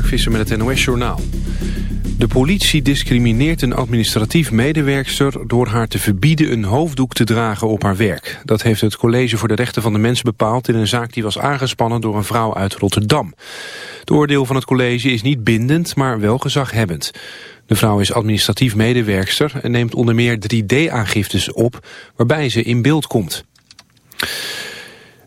Met het NOS-journaal. De politie discrimineert een administratief medewerkster... door haar te verbieden een hoofddoek te dragen op haar werk. Dat heeft het College voor de Rechten van de Mens bepaald... in een zaak die was aangespannen door een vrouw uit Rotterdam. Het oordeel van het college is niet bindend, maar wel gezaghebbend. De vrouw is administratief medewerkster en neemt onder meer 3D-aangiftes op... waarbij ze in beeld komt.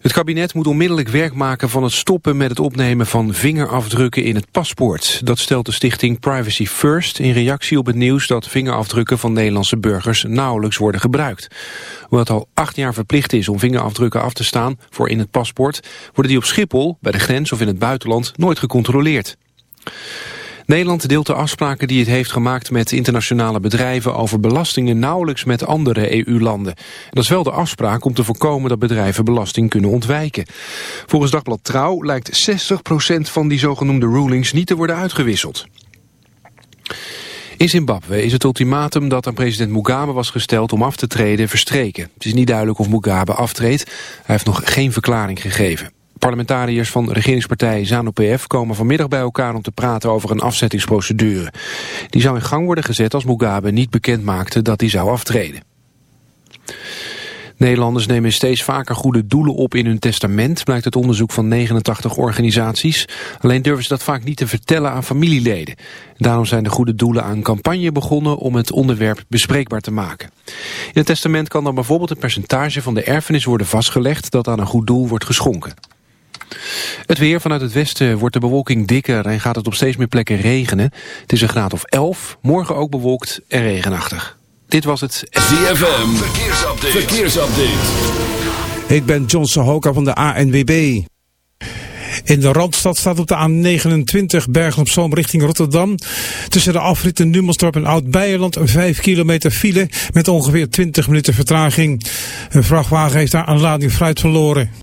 Het kabinet moet onmiddellijk werk maken van het stoppen met het opnemen van vingerafdrukken in het paspoort. Dat stelt de stichting Privacy First in reactie op het nieuws dat vingerafdrukken van Nederlandse burgers nauwelijks worden gebruikt. Hoewel al acht jaar verplicht is om vingerafdrukken af te staan voor in het paspoort, worden die op Schiphol, bij de grens of in het buitenland nooit gecontroleerd. Nederland deelt de afspraken die het heeft gemaakt met internationale bedrijven over belastingen nauwelijks met andere EU-landen. Dat is wel de afspraak om te voorkomen dat bedrijven belasting kunnen ontwijken. Volgens Dagblad Trouw lijkt 60% van die zogenoemde rulings niet te worden uitgewisseld. In Zimbabwe is het ultimatum dat aan president Mugabe was gesteld om af te treden verstreken. Het is niet duidelijk of Mugabe aftreedt. Hij heeft nog geen verklaring gegeven. Parlementariërs van regeringspartij ZANU-PF komen vanmiddag bij elkaar om te praten over een afzettingsprocedure. Die zou in gang worden gezet als Mugabe niet bekend maakte dat hij zou aftreden. Nederlanders nemen steeds vaker goede doelen op in hun testament, blijkt het onderzoek van 89 organisaties. Alleen durven ze dat vaak niet te vertellen aan familieleden. Daarom zijn de goede doelen aan campagne begonnen om het onderwerp bespreekbaar te maken. In het testament kan dan bijvoorbeeld een percentage van de erfenis worden vastgelegd dat aan een goed doel wordt geschonken. Het weer vanuit het westen wordt de bewolking dikker en gaat het op steeds meer plekken regenen. Het is een graad of 11, morgen ook bewolkt en regenachtig. Dit was het ZFM Verkeersupdate. Verkeersupdate. Ik ben John Sahoka van de ANWB. In de Randstad staat op de A29 Bergen op Zoom richting Rotterdam. Tussen de afritten Numelstorp en Oud-Beijerland een 5 kilometer file met ongeveer 20 minuten vertraging. Een vrachtwagen heeft daar een lading fruit verloren.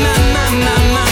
My, my, my, my,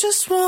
just want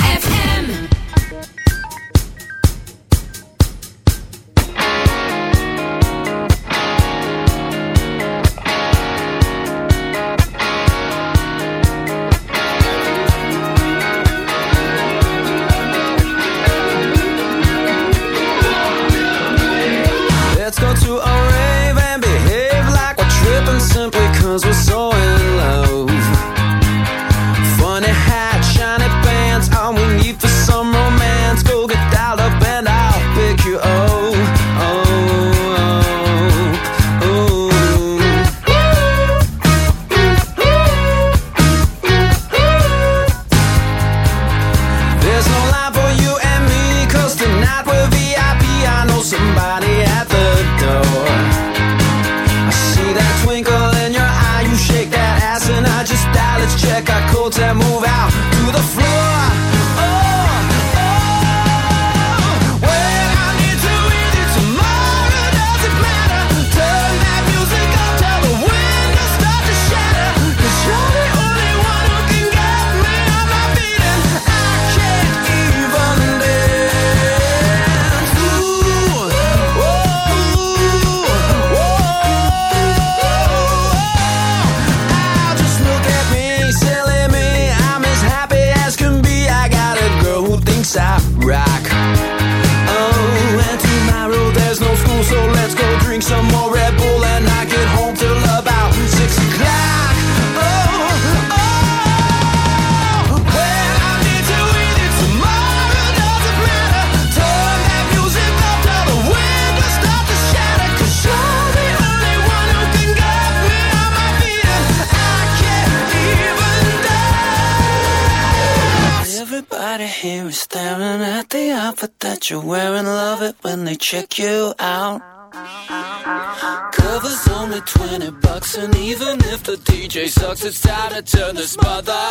it's time to turn this mother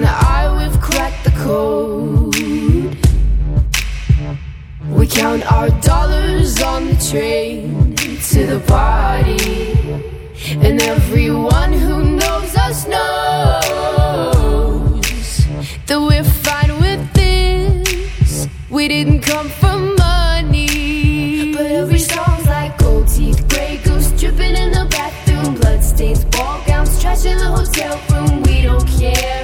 we cracked the code. We count our dollars on the train to the party. And everyone who knows us knows that we're fine with this. We didn't come for money. But every song's like gold teeth, gray dripping in the bathroom, ball gowns, trash in the hotel room. We don't care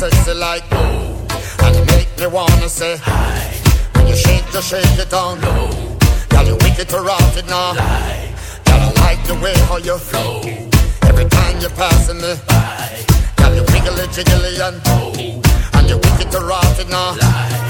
sexy like oh, and you make me wanna say hi. When you shake, you shake it down low. Girl, you wicked to rock it now. Lie. Girl, I like the way how you flow. Every time you're passing me by, girl, you wiggly jiggly and oh, and you wicked to rock it now. Lie.